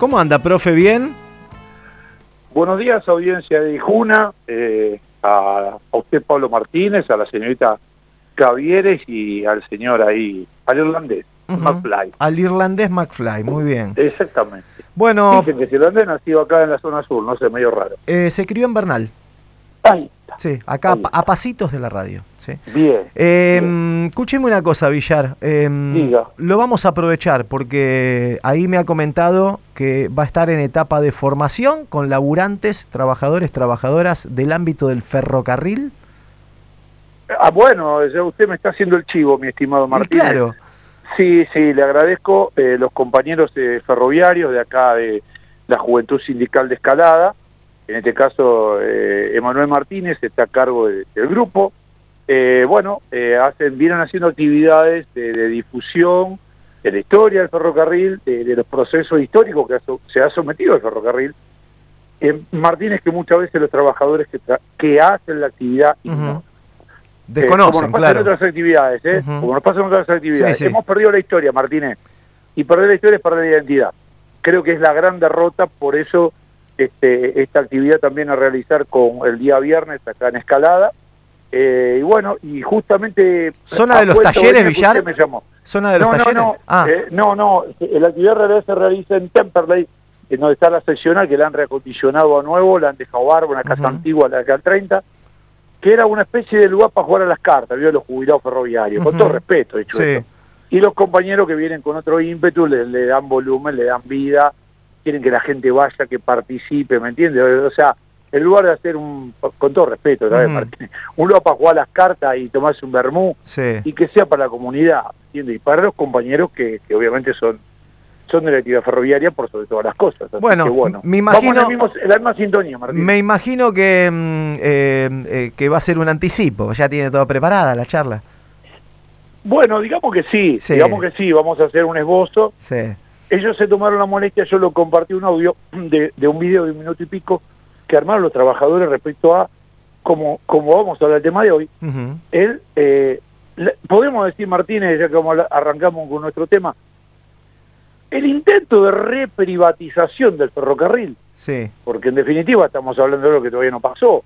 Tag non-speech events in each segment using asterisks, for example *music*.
¿Cómo anda, profe? ¿Bien? Buenos días, audiencia de Juna, eh, a, usted Pablo Martínez, a la señorita Cavieres y al señor ahí, al irlandés, McFly. Al irlandés McFly, muy bien. Exactamente. Bueno... Dicen que si irlandés nacido acá en la zona sur, no sé, medio raro. Eh, se crió en Bernal. Ahí Sí, acá a pasitos de la radio. Sí. Bien, eh, Escúcheme una cosa, Villar. Em, Diga. Lo vamos a aprovechar porque ahí me ha comentado que va a estar en etapa de formación con laburantes, trabajadores, trabajadoras del ámbito del ferrocarril. Ah, bueno, ya usted me está haciendo el chivo, mi estimado Martín. Claro. Sí, sí, le agradezco eh, los compañeros eh, ferroviarios de acá de la Juventud Sindical de Escalada, en este caso eh, Emanuel Martínez está a cargo del grupo. Eh, bueno, eh, hacen, vienen haciendo actividades de, difusión de la historia del ferrocarril, de, los procesos históricos que se ha sometido el ferrocarril. Martínez que muchas veces los trabajadores que, que hacen la actividad Desconocen, como nos pasan claro. otras actividades, ¿eh? como nos pasan otras actividades. Hemos perdido la historia, Martínez. Y perder la historia es perder la identidad. Creo que es la gran derrota, por eso este, esta actividad también a realizar con el día viernes acá en Escalada. Eh, y bueno, y justamente... ¿Zona de los talleres, Villar? Me llamó. ¿Zona de los no, talleres? No, no, ah. eh, no, no, la actividad realidad se realiza en Temperley, en donde está la seccional, que la han reacondicionado a nuevo, la han dejado barba, una casa antigua, la de acá al 30, que era una especie de lugar para jugar a las cartas, vio los jubilados ferroviarios, con todo respeto, de hecho. Sí. Y los compañeros que vienen con otro ímpetu le, le dan volumen, le dan vida, quieren que la gente vaya, que participe, ¿me entiendes? O sea, en lugar de hacer un, con todo respeto, *laughs* un lugar para jugar las cartas y tomarse un vermú, y que sea para la comunidad, ¿entiendes? Y para los compañeros que, que obviamente son son de la actividad ferroviaria por sobre todas las cosas. bueno, que, bueno, me imagino... Vamos en la, misma sintonía, Martín. Me imagino que, mm, eh, eh, que va a ser un anticipo, ya tiene todo preparada la charla. Bueno, digamos que sí, sí. digamos que sí, vamos a hacer un esbozo. Sí ellos se tomaron la molestia, yo lo compartí un audio *clears throat* de, de, un video de un minuto y pico que armaron los trabajadores respecto a cómo, cómo vamos a hablar del tema de hoy. Uh -huh. Él, eh, le, podemos decir, Martínez, ya que arrancamos con nuestro tema, el intento de reprivatización del ferrocarril, sí. porque en definitiva estamos hablando de lo que todavía no pasó,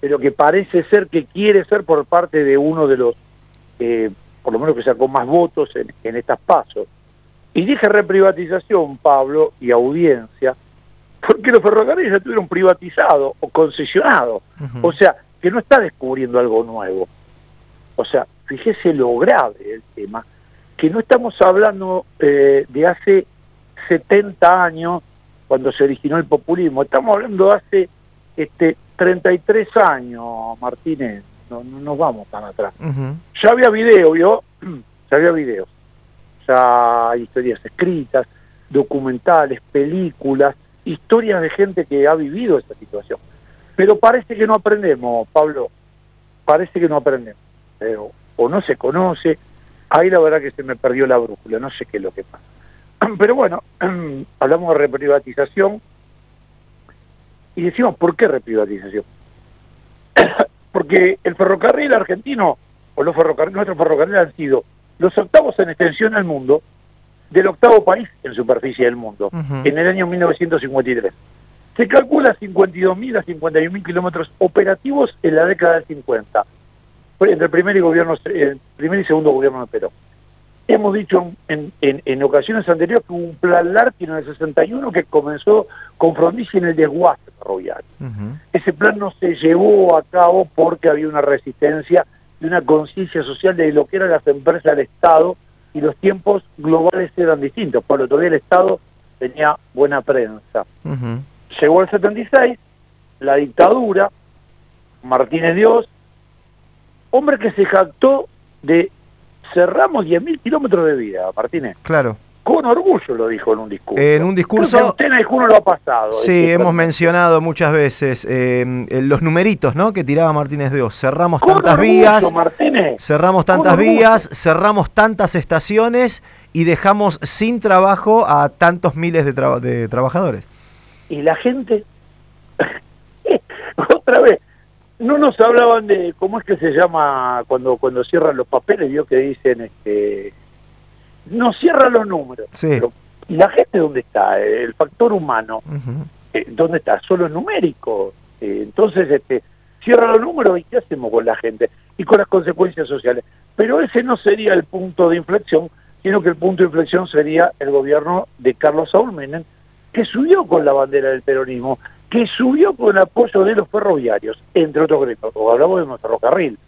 pero que parece ser que quiere ser por parte de uno de los, eh, por lo menos que sacó más votos en, en estas pasos, y dije reprivatización, Pablo, y audiencia, porque los ferrocarriles ya estuvieron privatizados o concesionados. Uh -huh. O sea, que no está descubriendo algo nuevo. O sea, fíjese lo grave del tema, que no estamos hablando eh, de hace 70 años, cuando se originó el populismo, estamos hablando de hace este, 33 años, Martínez, no, no nos vamos tan atrás. Uh -huh. Ya había video, ¿vio? *clears throat* ya había videos ya hay historias escritas, documentales, películas, historias de gente que ha vivido esta situación. Pero parece que no aprendemos, Pablo, parece que no aprendemos. Pero, o no se conoce, ahí la verdad que se me perdió la brújula, no sé qué es lo que pasa. *clears throat* Pero bueno, *clears throat* hablamos de reprivatización y decimos, ¿por qué reprivatización? *clears throat* Porque el ferrocarril argentino, o los ferrocarriles, nuestros ferrocarriles han sido los octavos en extensión al mundo del octavo país en superficie del mundo, uh -huh. en el año 1953. Se calcula 52.000 a 51.000 kilómetros operativos en la década del 50, entre el primer y, gobierno, el primer y segundo gobierno de Perón. Hemos dicho en, en, en ocasiones anteriores que hubo un plan Larkin en el 61 que comenzó con Frondizi en el desguace ferroviario. Uh -huh. Ese plan no se llevó a cabo porque había una resistencia de una conciencia social de lo que eran las empresas del Estado y los tiempos globales eran distintos. Por lo todavía el Estado tenía buena prensa. Uh -huh. Llegó el 76, la dictadura, Martínez Dios, hombre que se jactó de cerramos 10.000 kilómetros de vida, Martínez. Claro. Con orgullo lo dijo en un discurso. En un discurso... Creo que uno lo ha pasado. Sí, hemos mencionado muchas veces eh, los numeritos ¿no? que tiraba Martínez Dios. Cerramos Con tantas orgullo, vías, Martínez. cerramos tantas vías, cerramos tantas estaciones y dejamos sin trabajo a tantos miles de, tra de trabajadores. Y la gente, *laughs* otra vez, no nos hablaban de cómo es que se llama cuando cuando cierran los papeles, yo que dicen, este, no cierran los números. Sí. Pero ¿Y la gente dónde está? El factor humano, eh, ¿dónde está? Solo es numérico. Eh, entonces, este, cierra los números y ¿qué hacemos con la gente? Y con las consecuencias sociales. Pero ese no sería el punto de inflexión, sino que el punto de inflexión sería el gobierno de Carlos Saúl Menem, que subió con la bandera del peronismo, que subió con el apoyo de los ferroviarios, entre otros gremios, o hablamos de nuestro ferrocarril,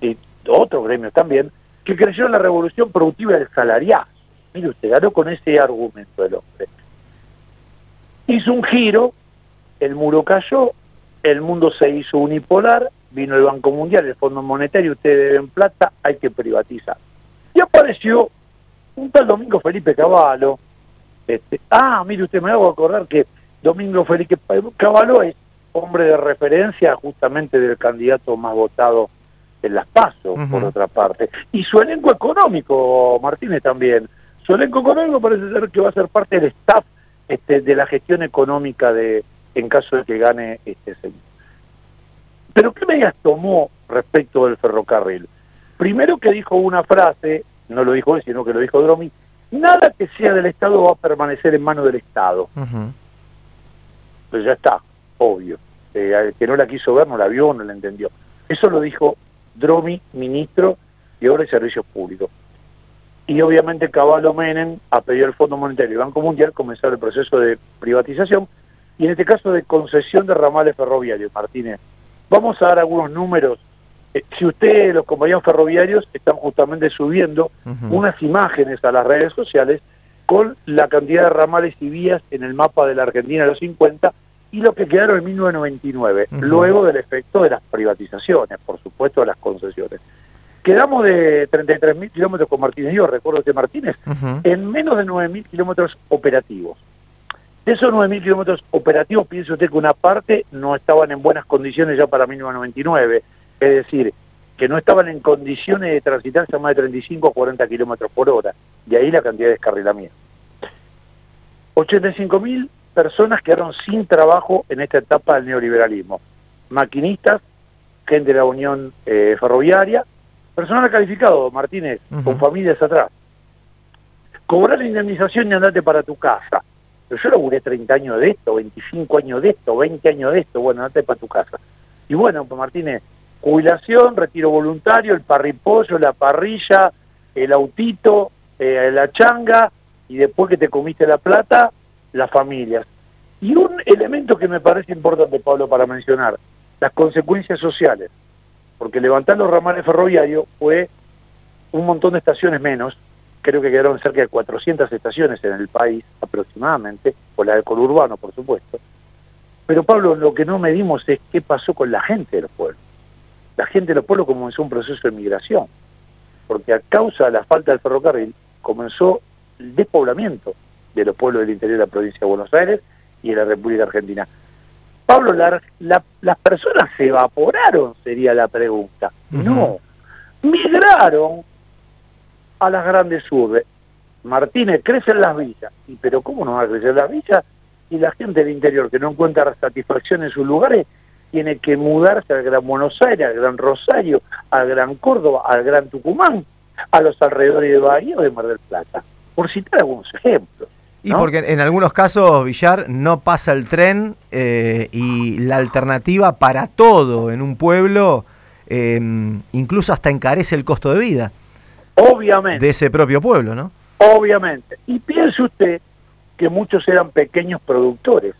y otros gremios también, que creyó en la revolución productiva del salariazo. Mire usted, ganó con ese argumento el hombre. Hizo un giro, el muro cayó, el mundo se hizo unipolar, vino el Banco Mundial, el Fondo Monetario, ustedes deben plata, hay que privatizar. Y apareció un tal Domingo Felipe Cavallo. Este, ah, mire usted, me hago acordar que Domingo Felipe Cavallo es hombre de referencia justamente del candidato más votado en las pasos, por otra parte. Y su elenco económico, Martínez también. Su elenco económico parece ser que va a ser parte del staff este, de la gestión económica de en caso de que gane este señor. Pero ¿qué medidas tomó respecto del ferrocarril? Primero que dijo una frase, no lo dijo él, sino que lo dijo Dromi, nada que sea del Estado va a permanecer en manos del Estado. Pues ya está, obvio. Eh, que no la quiso ver, no la vio, no la entendió. Eso lo dijo Dromi, ministro de Obras y Servicios Públicos. Y obviamente Caballo Menem, a pedido del Fondo Monetario y Banco Mundial, comenzar el proceso de privatización y en este caso de concesión de ramales ferroviarios, Martínez. Vamos a dar algunos números. Eh, si ustedes, los compañeros ferroviarios, están justamente subiendo unas imágenes a las redes sociales con la cantidad de ramales y vías en el mapa de la Argentina de los 50 y lo que quedaron en 1999, luego del efecto de las privatizaciones, por supuesto, de las concesiones. Quedamos de 33.000 kilómetros con Martínez, yo recuerdo que Martínez, en menos de 9.000 kilómetros operativos. De esos 9.000 kilómetros operativos, piense usted que una parte no estaban en buenas condiciones ya para 1999, es decir, que no estaban en condiciones de transitarse a más de 35 o 40 kilómetros por hora, de ahí la cantidad de descarrilamiento. 85.000 personas quedaron sin trabajo en esta etapa del neoliberalismo. Maquinistas, gente de la Unión eh, Ferroviaria, personal calificado, Martínez, con familias atrás. Cobrar la indemnización y andate para tu casa. Pero yo laburé 30 años de esto, 25 años de esto, 20 años de esto, bueno, andate para tu casa. Y bueno, pues Martínez, jubilación, retiro voluntario, el parripollo, la parrilla, el autito, eh, la changa, y después que te comiste la plata, las familias. Y un elemento que me parece importante, Pablo, para mencionar, las consecuencias sociales, porque levantar los ramales ferroviarios fue un montón de estaciones menos, creo que quedaron cerca de 400 estaciones en el país aproximadamente, por la del conurbano, por supuesto. Pero Pablo, lo que no medimos es qué pasó con la gente de los pueblos. La gente de los pueblos comenzó un proceso de migración, porque a causa de la falta del ferrocarril comenzó el despoblamiento de los pueblos del interior de la provincia de Buenos Aires y de la República Argentina. Pablo, las personas se evaporaron, sería la pregunta. No, migraron a las grandes urbes. Martínez, crecen las villas. ¿Y pero cómo no va a crecer las villas? Y la gente del interior que no encuentra satisfacción en sus lugares tiene que mudarse al Gran Buenos Aires, al Gran Rosario, al Gran Córdoba, al Gran Tucumán, a los alrededores de Bahía o de Mar del Plata, por citar algunos ejemplos. Y porque en algunos casos, Villar, no pasa el tren eh, y la alternativa para todo en un pueblo em, incluso hasta encarece el costo de vida. Obviamente. De ese propio pueblo, ¿no? Obviamente. Y piense usted que muchos eran pequeños productores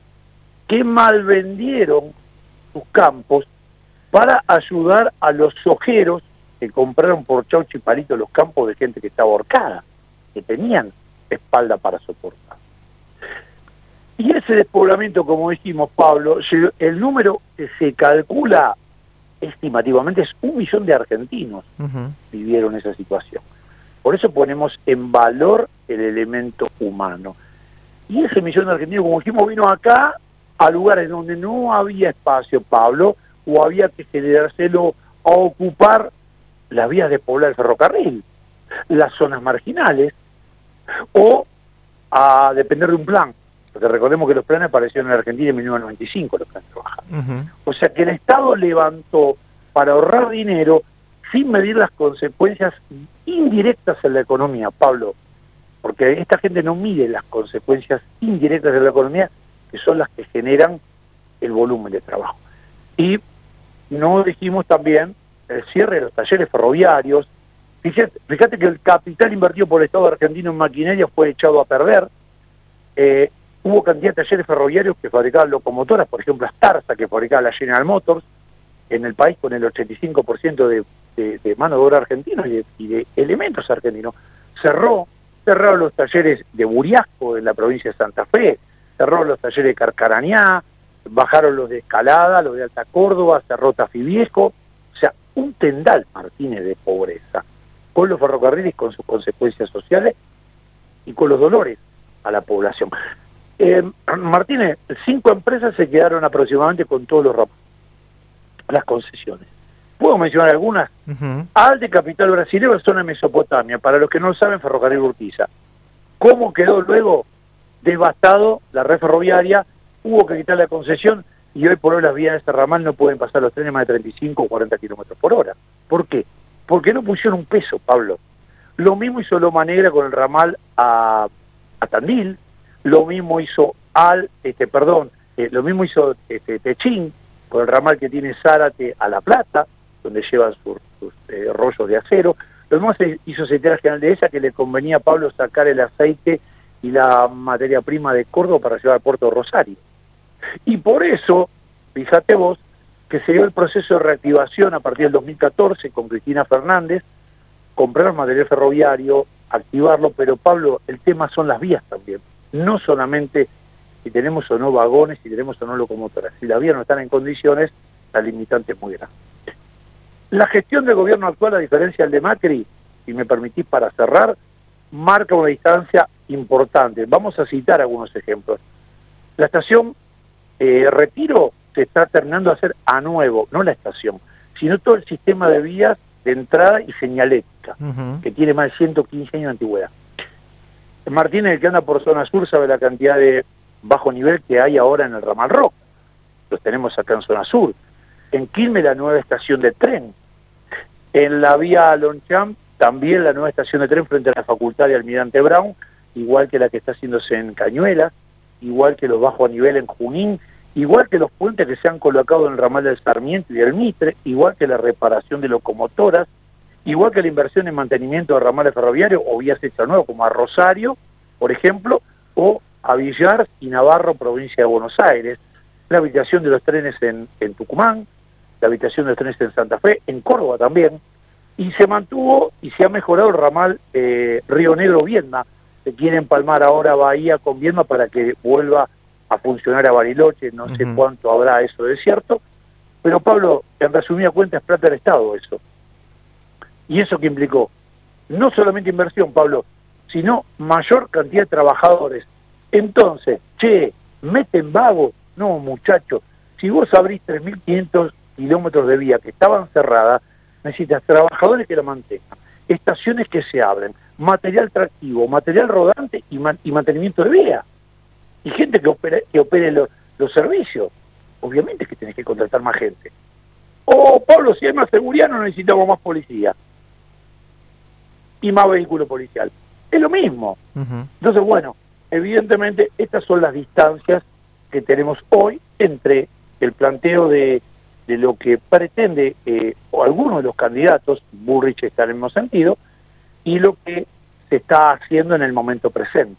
que mal vendieron sus campos para ayudar a los sojeros que compraron por chaucho y palito los campos de gente que estaba ahorcada, que tenían espalda para soportar. Y ese despoblamiento, como dijimos, Pablo, el número que se calcula estimativamente es un millón de argentinos vivieron esa situación. Por eso ponemos en valor el elemento humano. Y ese millón de argentinos, como dijimos, vino acá a lugares donde no había espacio, Pablo, o había que generárselo a ocupar las vías de poblar el ferrocarril, las zonas marginales, o a depender de un plan. Porque recordemos que los planes aparecieron en Argentina en 1995, los planes de O sea que el Estado levantó para ahorrar dinero sin medir las consecuencias indirectas en la economía, Pablo. porque esta gente no mide las consecuencias indirectas de la economía, que son las que generan el volumen de trabajo. Y no dijimos también el cierre de los talleres ferroviarios. Fíjate, que el capital invertido por el Estado argentino en maquinaria fue echado a perder. Eh, hubo cantidad de talleres ferroviarios que fabricaban locomotoras, por ejemplo, Starza, que fabricaba la General Motors, en el país con el 85% de, mano de obra argentina y de, elementos argentinos. Cerró, cerraron los talleres de Buriasco en la provincia de Santa Fe, cerró los talleres de Carcarañá, bajaron los de Escalada, los de Alta Córdoba, cerró Tafiviesco, o sea, un tendal, Martínez, de pobreza, con los ferrocarriles, con sus consecuencias sociales y con los dolores a la población. Eh, Martínez, cinco empresas se quedaron aproximadamente con todos los las concesiones. ¿Puedo mencionar algunas? Al de capital brasileño, zona Mesopotamia, para los que no lo saben, Ferrocarril Urquiza. ¿Cómo quedó luego devastado la red ferroviaria? Hubo que quitar la concesión y hoy por hoy las vías de este ramal no pueden pasar los trenes más de 35 o 40 kilómetros por hora. ¿Por qué? Porque no pusieron un peso, Pablo. Lo mismo hizo Loma Negra con el ramal a, Tandil, lo mismo hizo Al, este, perdón, eh, lo mismo hizo este, Techín con el ramal que tiene Zárate a La Plata, donde llevan sus, eh, rollos de acero. Lo mismo hizo Secretaría General de esa que le convenía a Pablo sacar el aceite y la materia prima de Córdoba para llevar al puerto Rosario. Y por eso, fíjate vos, que se dio el proceso de reactivación a partir del 2014 con Cristina Fernández, comprar material ferroviario, activarlo, pero Pablo, el tema son las vías también, no solamente si tenemos o no vagones, si tenemos o no locomotoras. Si las vías no están en condiciones, la limitante es muy grande. La gestión del gobierno actual, a diferencia del de Macri, si me permitís para cerrar, marca una distancia importante. Vamos a citar algunos ejemplos. La estación eh, Retiro se está terminando de hacer a nuevo, no la estación, sino todo el sistema de vías de entrada y señalética, que tiene más de 115 años de antigüedad. Martínez, el que anda por zona sur, sabe la cantidad de bajo nivel que hay ahora en el ramal Rock. Los tenemos acá en zona sur. En Quilmes la nueva estación de tren. En la vía Lonchamp también la nueva estación de tren frente a la Facultad de Almirante Brown, igual que la que está haciéndose en Cañuelas, igual que los bajos a nivel en Junín, igual que los puentes que se han colocado en el ramal del Sarmiento y del Mitre, igual que la reparación de locomotoras, igual que la inversión en mantenimiento de ramales ferroviarios o vías hechas nuevas como a Rosario, por ejemplo, o a Villar y Navarro, provincia de Buenos Aires, la habitación de los trenes en, Tucumán, la habitación de los trenes en Santa Fe, en Córdoba también, y se mantuvo y se ha mejorado el ramal eh, Río Negro-Viedma, se quiere empalmar ahora Bahía con Viedma para que vuelva a funcionar a Bariloche, no sé cuánto habrá eso de cierto, pero Pablo, en resumida cuenta, es plata del Estado eso. ¿Y eso que implicó? No solamente inversión, Pablo, sino mayor cantidad de trabajadores entonces, che, meten vago. No, muchachos, si vos abrís 3.500 kilómetros de vía que estaban cerradas, necesitas trabajadores que la mantengan, estaciones que se abren, material tractivo, material rodante y, mantenimiento de vía. Y gente que opere, que opere los, servicios. Obviamente que tenés que contratar más gente. O, Pablo, si hay más seguridad no necesitamos más policía. Y más vehículo policial. Es lo mismo. Entonces, bueno, Evidentemente, estas son las distancias que tenemos hoy entre el planteo de, lo que pretende eh, o alguno de los candidatos, Burrich está en el mismo sentido, y lo que se está haciendo en el momento presente,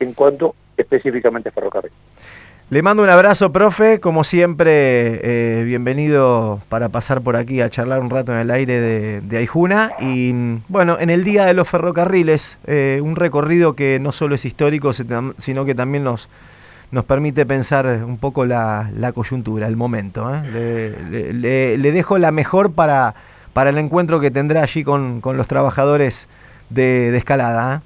en cuanto específicamente ferrocarril. Le mando un abrazo, profe. Como siempre, eh, bienvenido para pasar por aquí a charlar un rato en el aire de, de Aijuna. Y bueno, en el Día de los Ferrocarriles, eh, un recorrido que no solo es histórico, sino que también nos, nos permite pensar un poco la, coyuntura, el momento. ¿eh? Le, dejo la mejor para, para el encuentro que tendrá allí con, los trabajadores de escalada.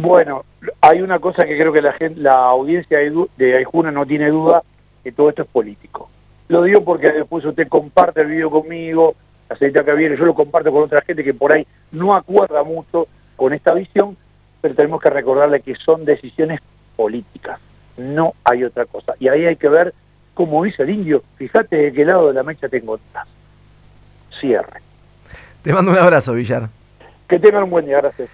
Bueno, hay una cosa que creo que la, gente, la audiencia de Aijuna no tiene duda, que todo esto es político. Lo digo porque después usted comparte el video conmigo, la señorita que viene, yo lo comparto con otra gente que por ahí no acuerda mucho con esta visión, pero tenemos que recordarle que son decisiones políticas, no hay otra cosa. Y ahí hay que ver, como dice el indio, fíjate de qué lado de la mecha tengo Cierre. Te mando un abrazo, Villar. Que tengan un buen día, gracias.